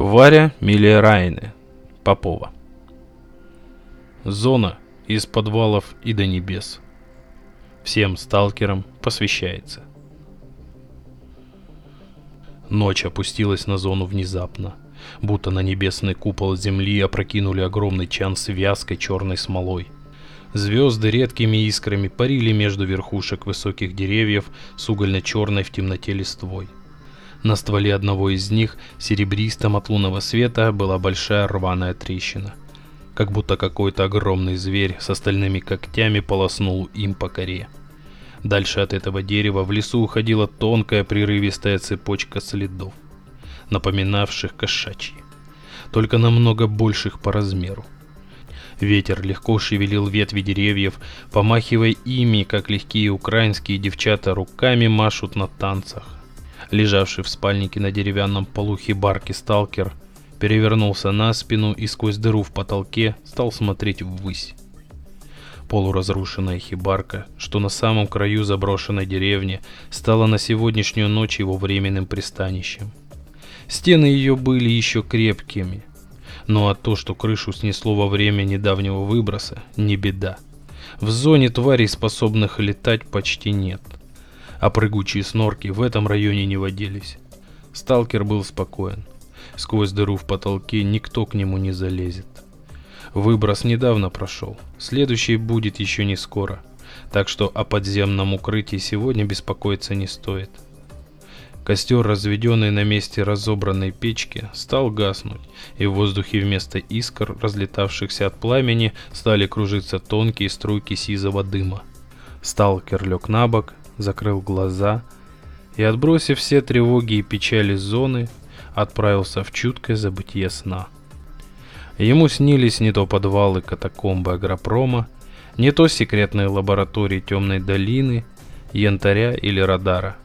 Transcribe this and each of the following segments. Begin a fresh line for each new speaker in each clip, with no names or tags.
Варя Миллерайны. Попова. Зона из подвалов и до небес. Всем сталкерам посвящается. Ночь опустилась на зону внезапно, будто на небесный купол земли опрокинули огромный чан с вязкой черной смолой. Звезды редкими искрами парили между верхушек высоких деревьев с угольно-черной в темноте листвой. На стволе одного из них, серебристом от лунного света, была большая рваная трещина. Как будто какой-то огромный зверь с остальными когтями полоснул им по коре. Дальше от этого дерева в лесу уходила тонкая прерывистая цепочка следов, напоминавших кошачьи, только намного больших по размеру. Ветер легко шевелил ветви деревьев, помахивая ими, как легкие украинские девчата руками машут на танцах. Лежавший в спальнике на деревянном полу хибарки сталкер перевернулся на спину и сквозь дыру в потолке стал смотреть ввысь. Полуразрушенная хибарка, что на самом краю заброшенной деревни, стала на сегодняшнюю ночь его временным пристанищем. Стены ее были еще крепкими, но а то, что крышу снесло во время недавнего выброса, не беда. В зоне тварей, способных летать, почти нет – а прыгучие снорки в этом районе не водились. Сталкер был спокоен. Сквозь дыру в потолке никто к нему не залезет. Выброс недавно прошел, следующий будет еще не скоро, так что о подземном укрытии сегодня беспокоиться не стоит. Костер, разведенный на месте разобранной печки, стал гаснуть, и в воздухе вместо искр, разлетавшихся от пламени, стали кружиться тонкие струйки сизого дыма. Сталкер лег на бок закрыл глаза и, отбросив все тревоги и печали зоны, отправился в чуткое забытие сна. Ему снились не то подвалы катакомбы агропрома, не то секретные лаборатории темной долины, янтаря или радара.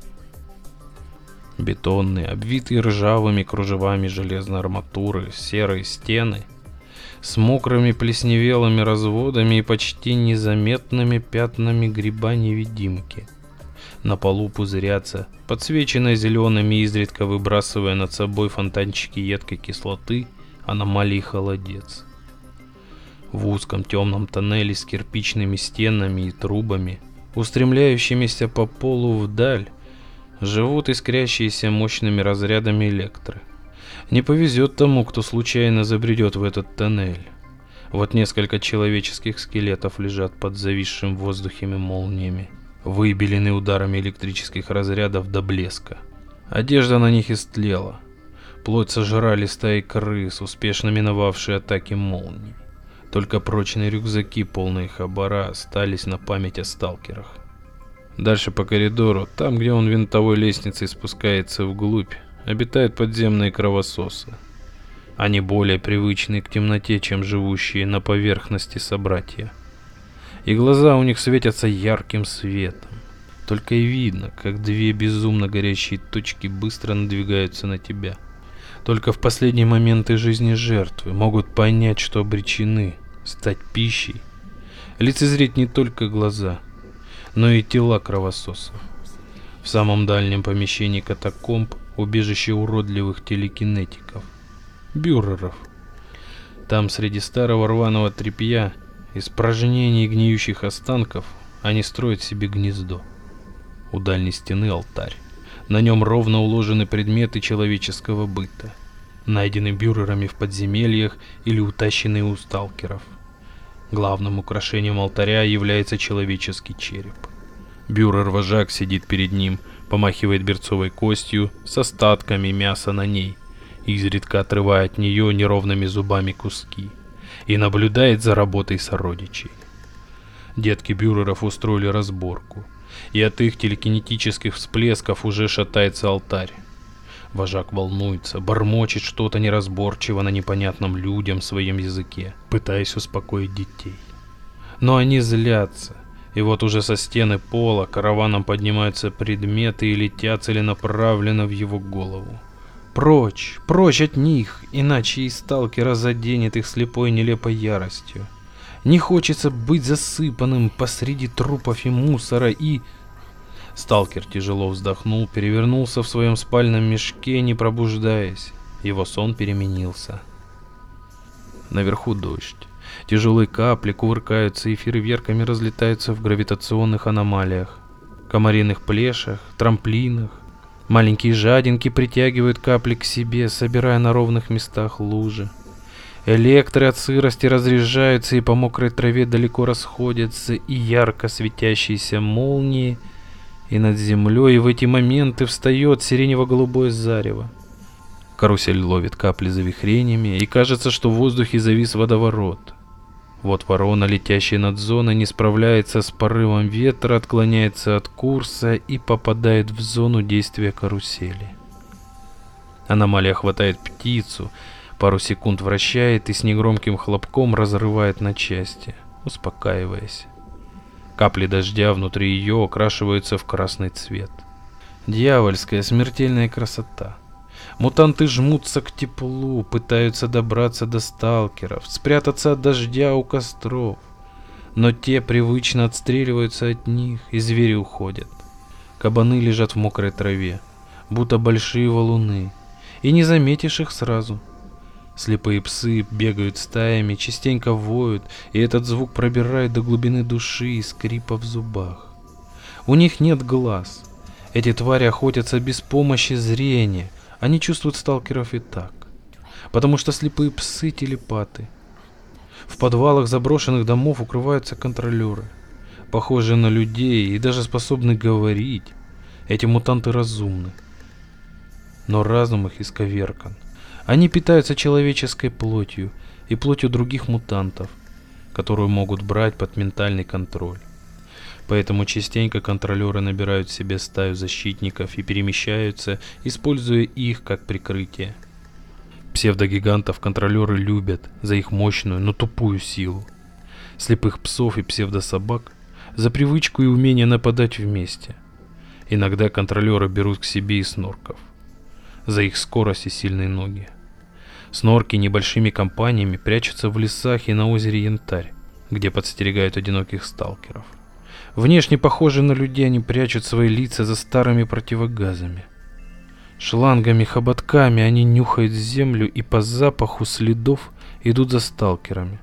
Бетонные, обвитые ржавыми кружевами железной арматуры, серые стены — с мокрыми плесневелыми разводами и почти незаметными пятнами гриба-невидимки. На полу пузырятся, подсвеченные зелеными изредка выбрасывая над собой фонтанчики едкой кислоты, аномалии холодец. В узком темном тоннеле с кирпичными стенами и трубами, устремляющимися по полу вдаль, живут искрящиеся мощными разрядами электры. Не повезет тому, кто случайно забредет в этот тоннель. Вот несколько человеческих скелетов лежат под зависшим в воздухе молниями выбелены ударами электрических разрядов до блеска. Одежда на них истлела. Плоть сожрали стаи крыс, успешно миновавшие атаки молний. Только прочные рюкзаки, полные хабара, остались на память о сталкерах. Дальше по коридору, там, где он винтовой лестницей спускается вглубь, обитают подземные кровососы. Они более привычны к темноте, чем живущие на поверхности собратья и глаза у них светятся ярким светом. Только и видно, как две безумно горящие точки быстро надвигаются на тебя. Только в последние моменты жизни жертвы могут понять, что обречены стать пищей. Лицезреть не только глаза, но и тела кровососов. В самом дальнем помещении катакомб убежище уродливых телекинетиков, бюреров. Там среди старого рваного тряпья из прожжений гниющих останков они строят себе гнездо. У дальней стены алтарь. На нем ровно уложены предметы человеческого быта, найденные бюрерами в подземельях или утащенные у сталкеров. Главным украшением алтаря является человеческий череп. Бюрер-вожак сидит перед ним, помахивает берцовой костью с остатками мяса на ней, изредка отрывая от нее неровными зубами куски и наблюдает за работой сородичей. Детки бюреров устроили разборку, и от их телекинетических всплесков уже шатается алтарь. Вожак волнуется, бормочет что-то неразборчиво на непонятном людям своем языке, пытаясь успокоить детей. Но они злятся, и вот уже со стены пола караваном поднимаются предметы и летят целенаправленно в его голову. Прочь, прочь от них, иначе и сталкера заденет их слепой нелепой яростью. Не хочется быть засыпанным посреди трупов и мусора и... Сталкер тяжело вздохнул, перевернулся в своем спальном мешке, не пробуждаясь. его сон переменился. Наверху дождь. Тяжелые капли кувыркаются и фейерверками разлетаются в гравитационных аномалиях, комариных плешах, трамплинах. Маленькие жадинки притягивают капли к себе, собирая на ровных местах лужи. Электры от сырости разряжаются и по мокрой траве далеко расходятся, и ярко светящиеся молнии, и над землей в эти моменты встает сиренево-голубое зарево. Карусель ловит капли завихрениями, и кажется, что в воздухе завис водоворот. Вот ворона, летящая над зоной, не справляется с порывом ветра, отклоняется от курса и попадает в зону действия карусели. Аномалия хватает птицу, пару секунд вращает и с негромким хлопком разрывает на части, успокаиваясь. Капли дождя внутри ее окрашиваются в красный цвет. Дьявольская смертельная красота. Мутанты жмутся к теплу, пытаются добраться до сталкеров, спрятаться от дождя у костров. Но те привычно отстреливаются от них, и звери уходят. Кабаны лежат в мокрой траве, будто большие валуны, и не заметишь их сразу. Слепые псы бегают стаями, частенько воют, и этот звук пробирает до глубины души и скрипа в зубах. У них нет глаз. Эти твари охотятся без помощи зрения, они чувствуют сталкеров и так. Потому что слепые псы телепаты. В подвалах заброшенных домов укрываются контролеры. Похожие на людей и даже способны говорить. Эти мутанты разумны. Но разум их исковеркан. Они питаются человеческой плотью и плотью других мутантов, которую могут брать под ментальный контроль. Поэтому частенько контролеры набирают себе стаю защитников и перемещаются, используя их как прикрытие. Псевдогигантов контролеры любят за их мощную, но тупую силу. Слепых псов и псевдособак за привычку и умение нападать вместе. Иногда контролеры берут к себе и снорков. За их скорость и сильные ноги. Снорки небольшими компаниями прячутся в лесах и на озере Янтарь, где подстерегают одиноких сталкеров. Внешне похожи на людей, они прячут свои лица за старыми противогазами. Шлангами, хоботками они нюхают землю и по запаху следов идут за сталкерами.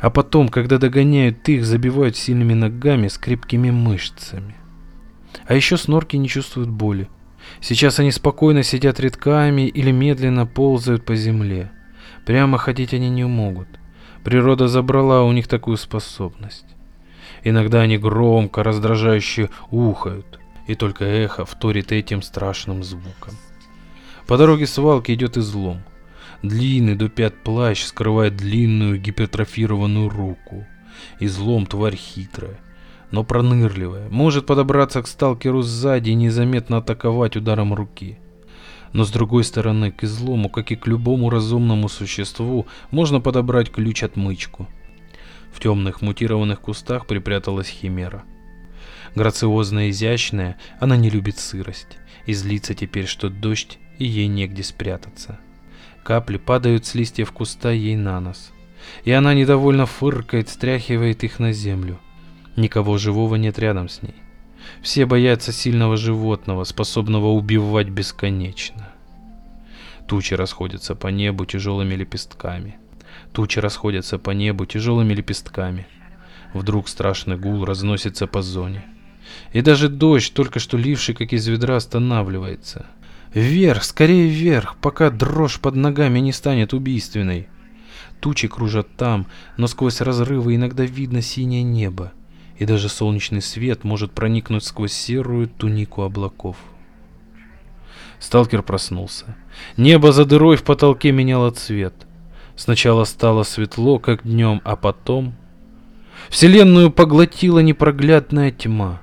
А потом, когда догоняют их, забивают сильными ногами с крепкими мышцами. А еще снорки не чувствуют боли. Сейчас они спокойно сидят редками или медленно ползают по земле. Прямо ходить они не могут. Природа забрала у них такую способность. Иногда они громко, раздражающе ухают, и только эхо вторит этим страшным звуком. По дороге свалки идет излом. Длинный до пят плащ скрывает длинную гипертрофированную руку. Излом тварь хитрая, но пронырливая, может подобраться к сталкеру сзади и незаметно атаковать ударом руки. Но с другой стороны, к излому, как и к любому разумному существу, можно подобрать ключ-отмычку. В темных мутированных кустах припряталась химера. Грациозная и изящная, она не любит сырость, и злится теперь, что дождь, и ей негде спрятаться. Капли падают с листьев куста ей на нос, и она недовольно фыркает, стряхивает их на землю. Никого живого нет рядом с ней. Все боятся сильного животного, способного убивать бесконечно. Тучи расходятся по небу тяжелыми лепестками. Тучи расходятся по небу тяжелыми лепестками. Вдруг страшный гул разносится по зоне. И даже дождь, только что ливший, как из ведра, останавливается. Вверх, скорее вверх, пока дрожь под ногами не станет убийственной. Тучи кружат там, но сквозь разрывы иногда видно синее небо, и даже солнечный свет может проникнуть сквозь серую тунику облаков. Сталкер проснулся. Небо за дырой в потолке меняло цвет. Сначала стало светло, как днем, а потом... Вселенную поглотила непроглядная тьма.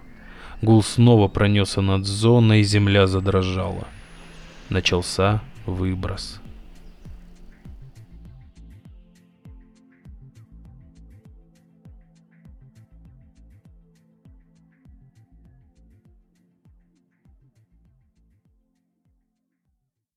Гул снова пронесся над зоной, и земля задрожала. Начался выброс.